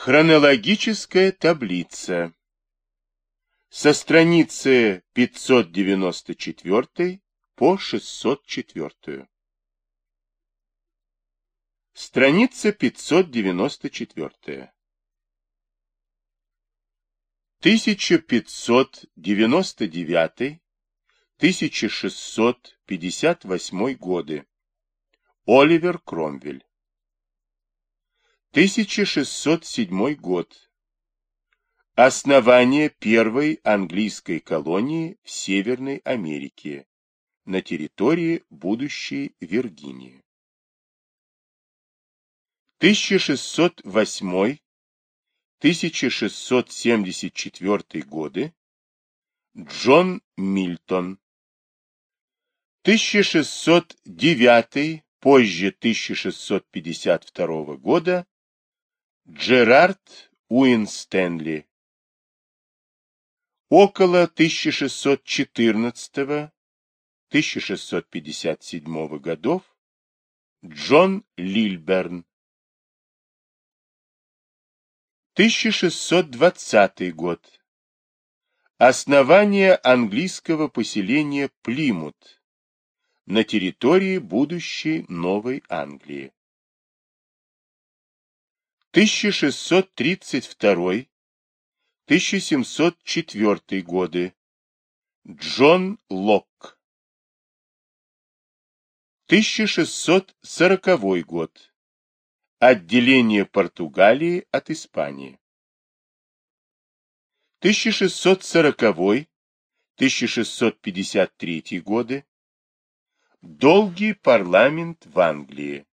Хронологическая таблица. Со страницы 594 по 604. Страница 594. 1599-1658 годы. Оливер Кромвель. 1607 год. Основание первой английской колонии в Северной Америке на территории будущей Виргинии. 1608-1674 годы. Джон Мильтон. 1609, позже 1652 года Джерард Уинстенли. Около 1614-1657 годов Джон Лильберн. 1620 год. Основание английского поселения Плимут на территории будущей Новой Англии. 1632-1704 годы. Джон Локк. 1640 год. Отделение Португалии от Испании. 1640-1653 годы. Долгий парламент в Англии.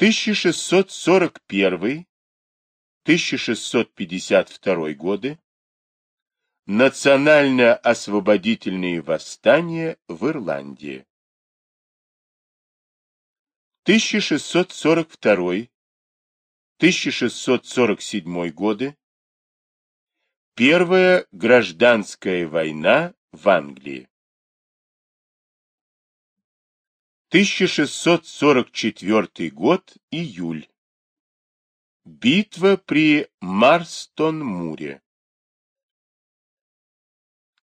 1641-1652 годы. Национально-освободительные восстания в Ирландии. 1642-1647 годы. Первая гражданская война в Англии. 1644 год, июль. Битва при Марстон-Муре.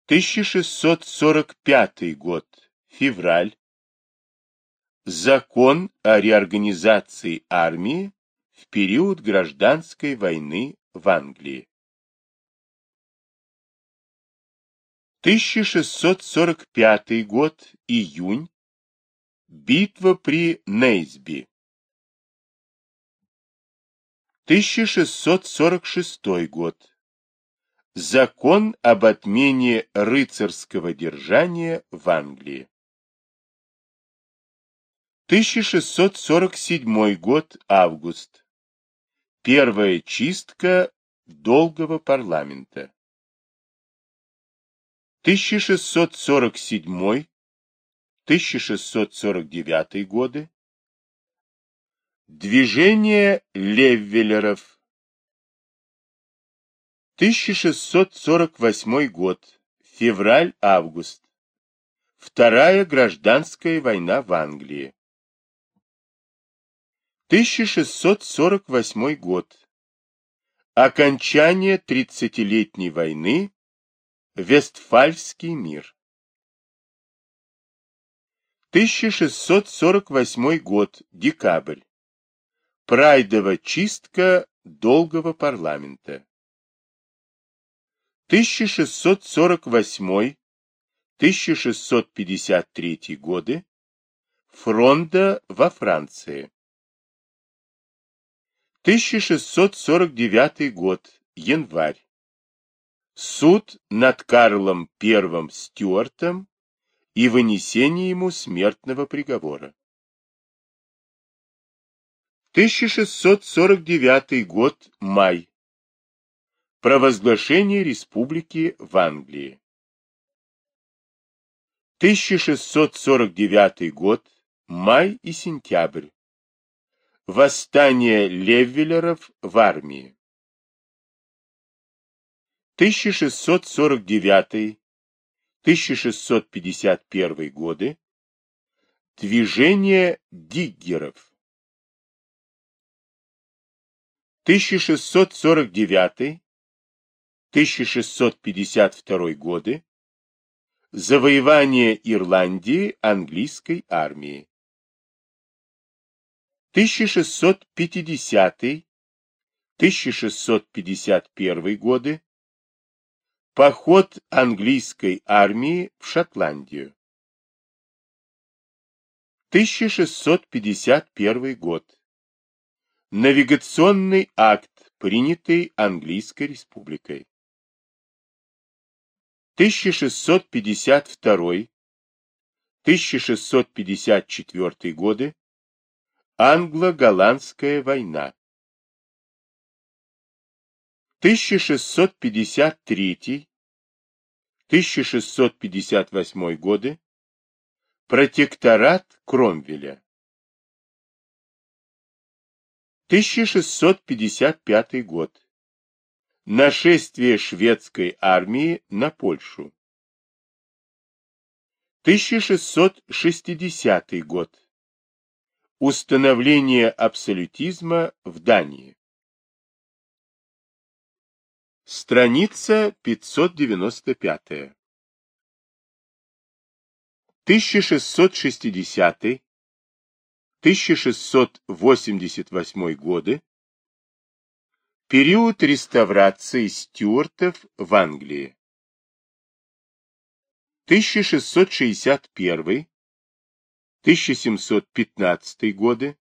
1645 год, февраль. Закон о реорганизации армии в период гражданской войны в Англии. 1645 год, июнь. Битва при Нейсби. 1646 год. Закон об отмене рыцарского держания в Англии. 1647 год, август. Первая чистка долгого парламента. 1647 1649 годы. Движение Леввелеров. 1648 год. Февраль-август. Вторая гражданская война в Англии. 1648 год. Окончание тридцатилетней войны. Вестфальский мир. 1648 год, декабрь. Прайдова чистка долгого парламента. 1648-1653 годы. Фронда во Франции. 1649 год, январь. Суд над Карлом I Стюартом и вынесение ему смертного приговора. 1649 год, май. Провозглашение республики в Англии. 1649 год, май и сентябрь. Восстание Левелеров в армии. 1649 1651 годы, движение диггеров. 1649-1652 годы. Завоевание Ирландии английской армии. 1650-1651 годы. Поход английской армии в Шотландию. 1651 год. Навигационный акт, принятый Английской республикой. 1652-1654 годы. Англо-голландская война. 1653-1658 годы. Протекторат Кромвеля. 1655 год. Нашествие шведской армии на Польшу. 1660 год. Установление абсолютизма в Дании. Страница 595. 1660-1688 годы. Период реставрации стюартов в Англии. 1661-1715 годы.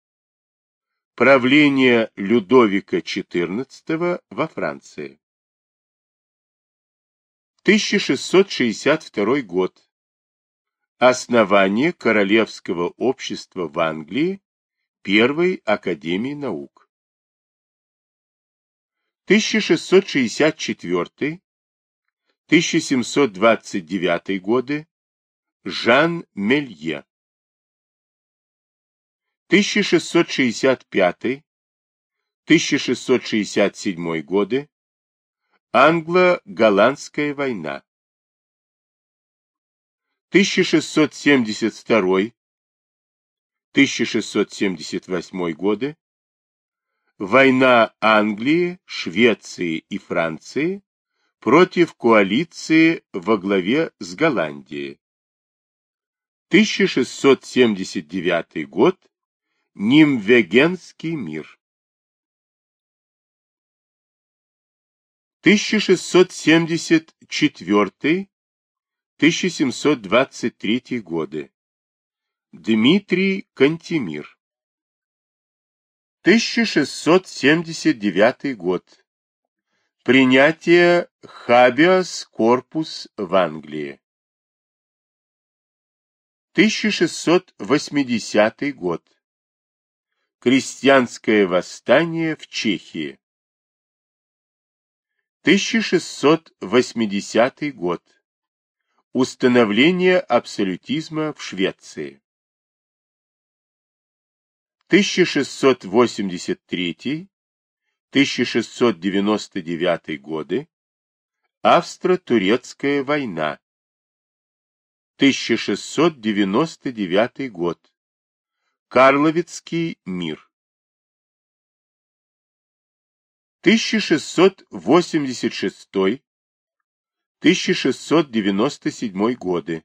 Правление Людовика XIV во Франции. 1662 год. Основание Королевского общества в Англии, Первой Академии наук. 1664-1729 годы. Жан Мелье. 1665-1667 годы. Англо-голландская война. 1672-1678 годы, война Англии, Швеции и Франции против коалиции во главе с Голландией. 1679 год, Нимвегенский мир. 1674 1723 годы. Дмитрий Кантемир. 1679 год. Принятие Хабиас корпус в Англии. 1680 год. Крестьянское восстание в Чехии. 1680 год. Установление абсолютизма в Швеции. 1683-1699 годы. Австро-турецкая война. 1699 год. Карловицкий мир. 1686 1697 годы.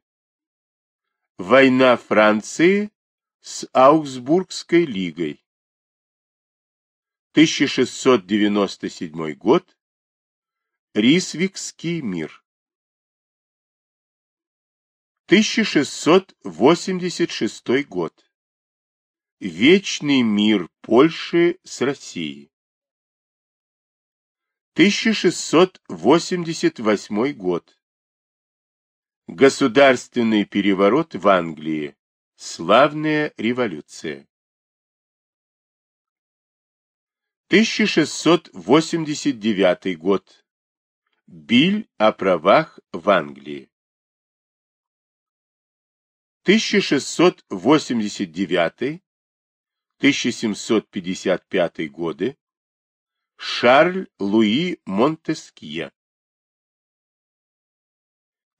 Война Франции с Аугсбургской лигой. 1697 год. Рисвикский мир. 1686 год. Вечный мир Польши с Россией. 1688 год. Государственный переворот в Англии. Славная революция. 1689 год. Биль о правах в Англии. 1689-1755 годы. Шарль Луи Монтескье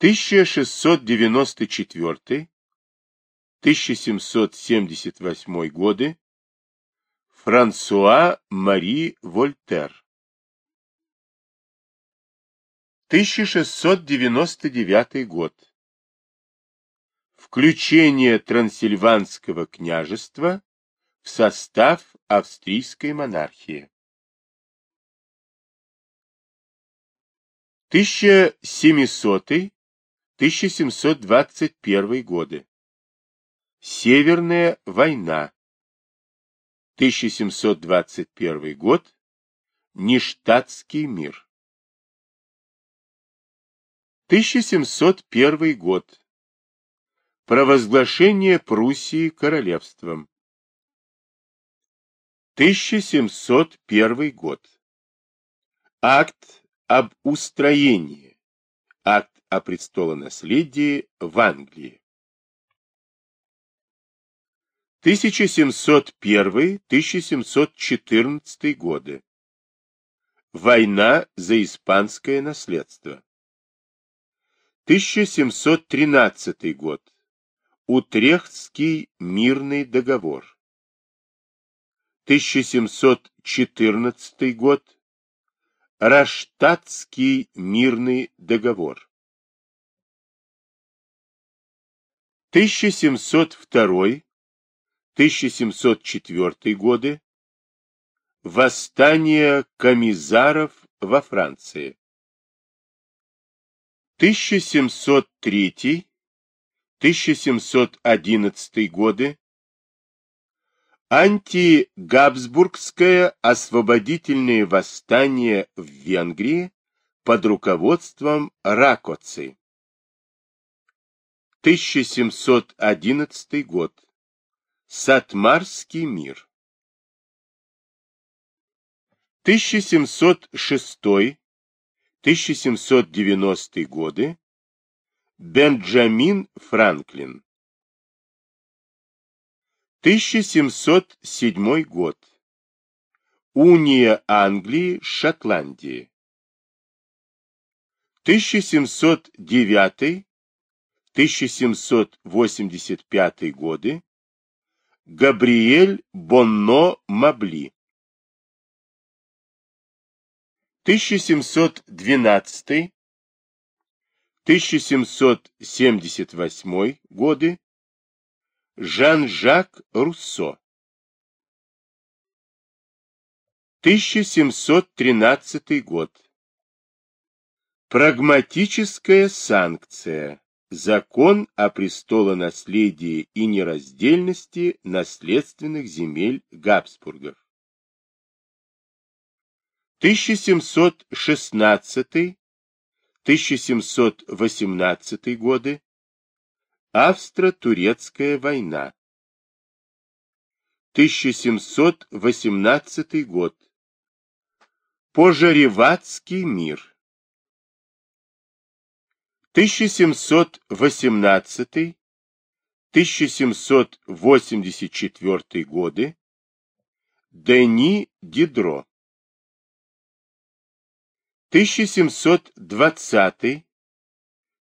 1694-1778 годы Франсуа Мари Вольтер 1699 год. Включение Трансильванского княжества в состав австрийской монархии. 1700-1721 годы. Северная война. 1721 год. Нештатский мир. 1701 год. Провозглашение Пруссии королевством. 1701 год. Акт об устроении. Акт о престолонаследии в Англии. 1701-1714 годы. Война за испанское наследство. 1713 год. Утрехтский мирный договор. 1714 год. Раштатский мирный договор. 1702 1704 годы. Восстание комиссаров во Франции. 1703-1711 годы. Антигабсбургское освободительное восстание в Венгрии под руководством Ракоци. 1711 год. Сатмарский мир 1706-1790 годы Бенджамин Франклин 1707 год. Уния Англии с Шотландией 1709-1785 годы. Габриэль Бонно Мабли. 1712-1778 годы Жан-Жак Руссо 1713 год Прагматическая санкция Закон о престолонаследии и нераздельности наследственных земель Габсбургов. 1716-1718 годы. Австро-турецкая война. 1718 год. Пожареватский мир. 1718-1784 годы Дени Дидро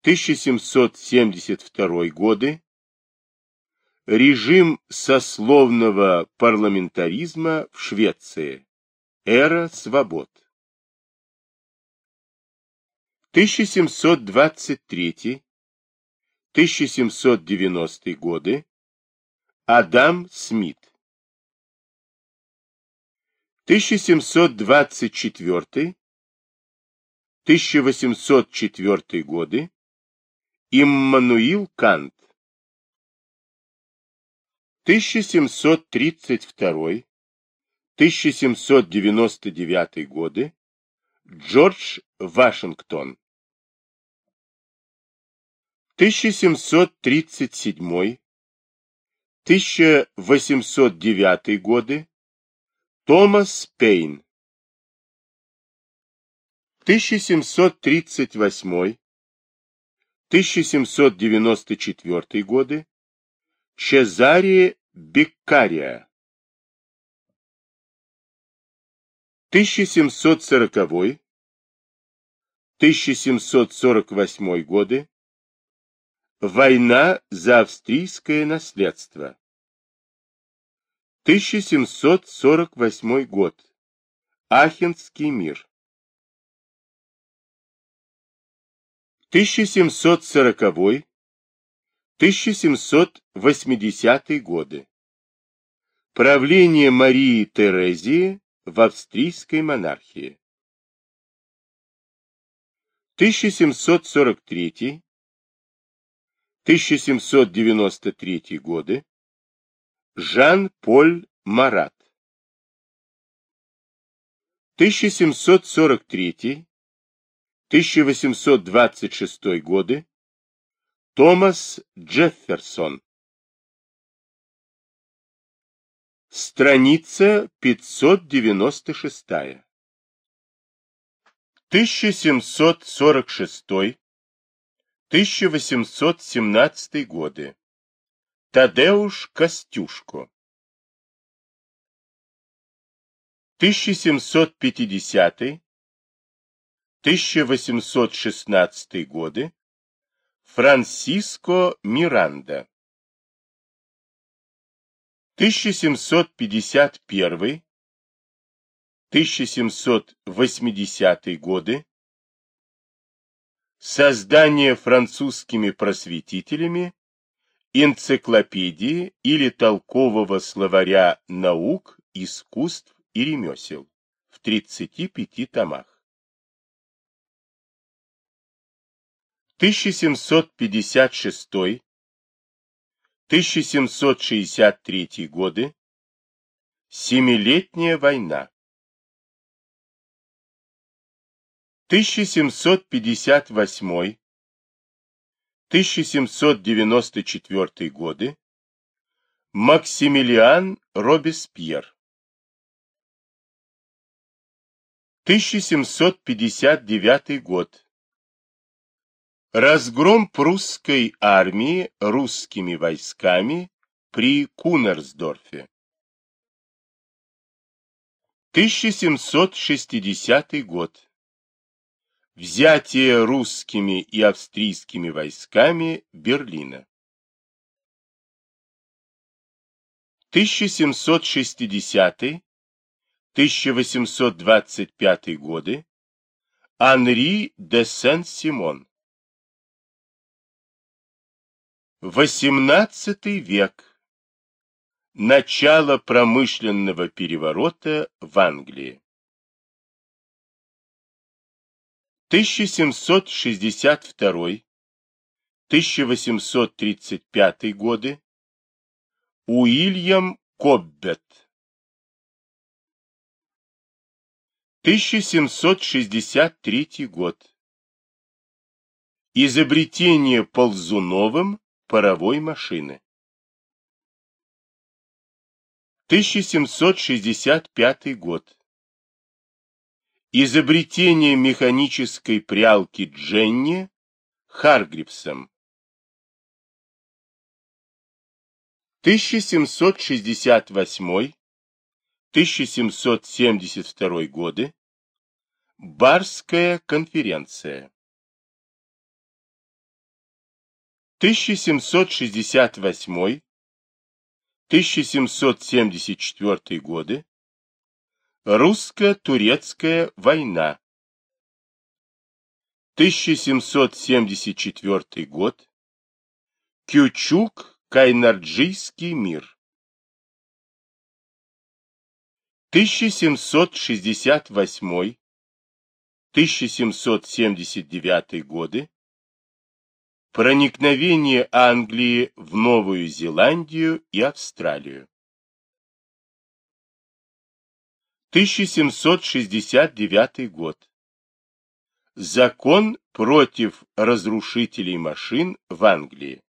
1720-1772 годы Режим сословного парламентаризма в Швеции. Эра свобод. 1723-1790 годы Адам Смит 1724-1804 годы Иммануил Кант. 1732-1799 годы. Джордж Вашингтон. 1737-1809 годы. Томас Пейн 1738-1794 годы Чезаре Беккария 1740-1748 годы Война за австрийское наследство. 1748 год. Ахенский мир. 1740-1780 годы. Правление Марии Терезии в австрийской монархии. 1743-1793 годы. Жан-Поль Марат. 1743-1826 годы. Томас Джефферсон. Страница 596. 1746-1817 годы. Тадеуш Костюшко. 1750-1816 годы. Франсиско Миранда. 1751-1780 годы. Создание французскими просветителями энциклопедии или толкового словаря наук, искусств и ремесел в 35 томах. 1756 1763 годы. Семилетняя война. 1758 1794 годы. Максимилиан Робеспьер. 1759 год. Разгром прусской армии русскими войсками при Кунерсдорфе. 1760 год. Взятие русскими и австрийскими войсками Берлина. 1760-1825 годы. Анри де Сен-Симон. XVIII век. Начало промышленного переворота в Англии. 1762-1835 годы. Уильям Коббет. 1763 год. Изобретение Ползуновым паровой машины. 1765 год. Изобретение механической прялки Дженни Харгрипсом. 1768-1772 годы. Барская конференция. 1768-1774 годы. Русско-турецкая война. 1774 год. Кючук-Кайнарджийский мир. 1768-1779 годы. Проникновение Англии в Новую Зеландию и Австралию. 1769 год. Закон против разрушителей машин в Англии.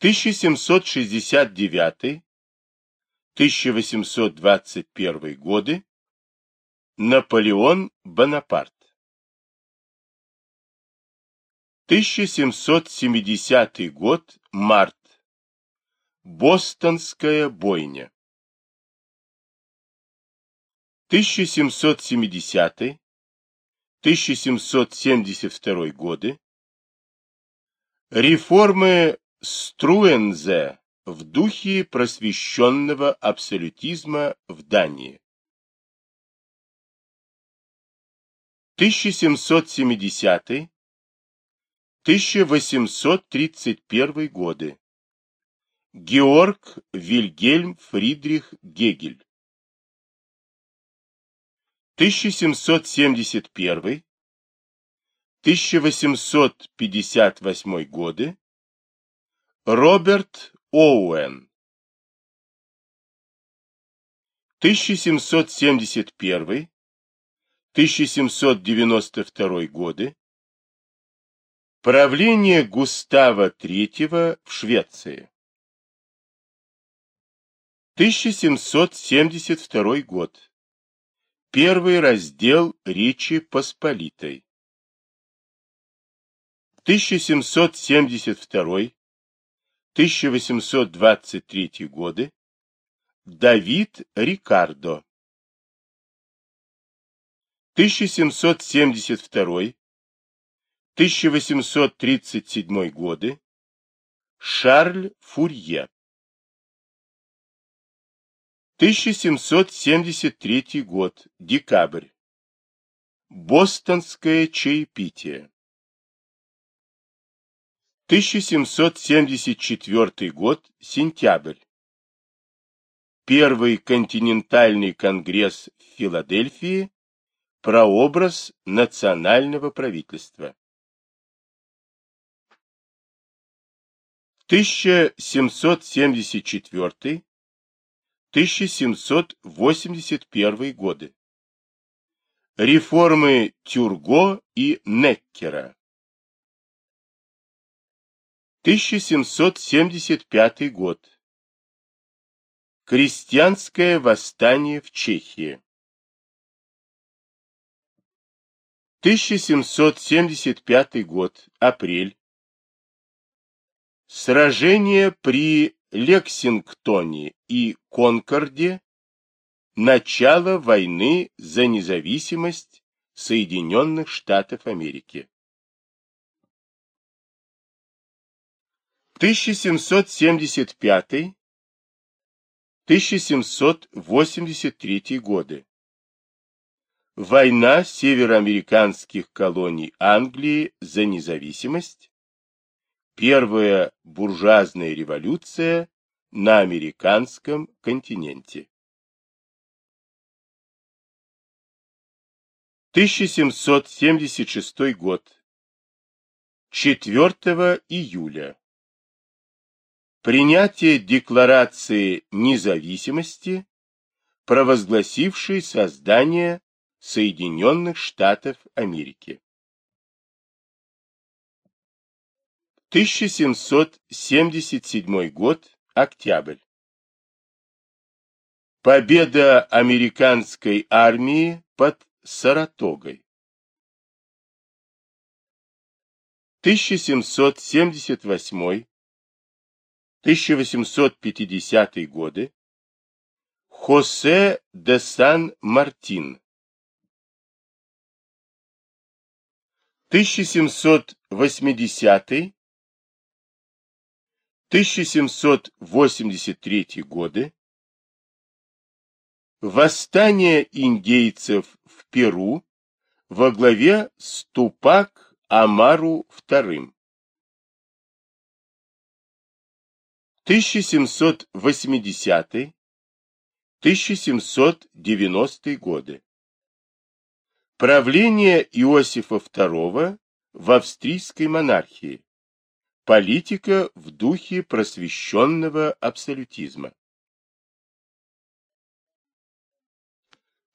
1769-1821 годы. Наполеон Бонапарт. 1770 год, март. Бостонская бойня. 1770-1772 годы. Реформы Струензе в духе просвещенного абсолютизма в Дании. 1770-1831 годы. Георг Вильгельм Фридрих Гегель. 1771-1858 годы. Роберт Оуэн. 1771-1792 годы. Правление Густава III в Швеции. 1772 год. Первый раздел Речи Посполитой. 1772-1823 годы. Давид Рикардо. 1772-1837 годы. Шарль Фурье. 1773 год. Декабрь. Бостонское чаепитие. 1774 год. Сентябрь. Первый континентальный конгресс в Филадельфии. Прообраз национального правительства. 1774 1781 годы. Реформы Тюрго и Неккера. 1775 год. Крестьянское восстание в Чехии. 1775 год. Апрель. Сражение при Лексингтоне и Конкорде начало войны за независимость Соединенных Штатов Америки. 1775-1783 годы. Война североамериканских колоний Англии за независимость Первая буржуазная революция на американском континенте. 1776 год. 4 июля. Принятие Декларации независимости, провозгласившей создание Соединенных Штатов Америки. 1777 год, октябрь. Победа американской армии под Саратогой. 1778-1850 годы. Хосе де Сан-Мартин. 1780 1783 годы, восстание индейцев в Перу во главе с Тупак Амару II. 1780-1790 годы. Правление Иосифа II в австрийской монархии. Политика в духе просвещенного абсолютизма.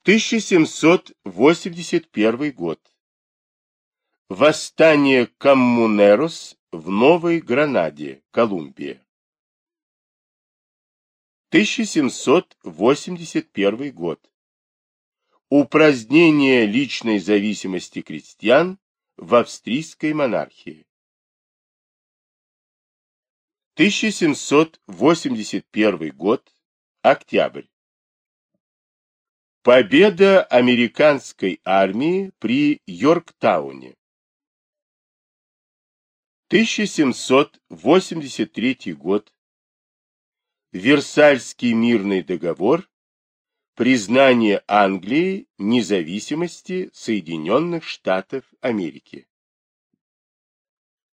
1781 год. Восстание Коммунерос в Новой Гранаде, Колумбия. 1781 год. Упразднение личной зависимости крестьян в австрийской монархии. 1781 год, октябрь. Победа американской армии при Йорктауне. 1783 год, Версальский мирный договор, признание Англии независимости Соединенных Штатов Америки.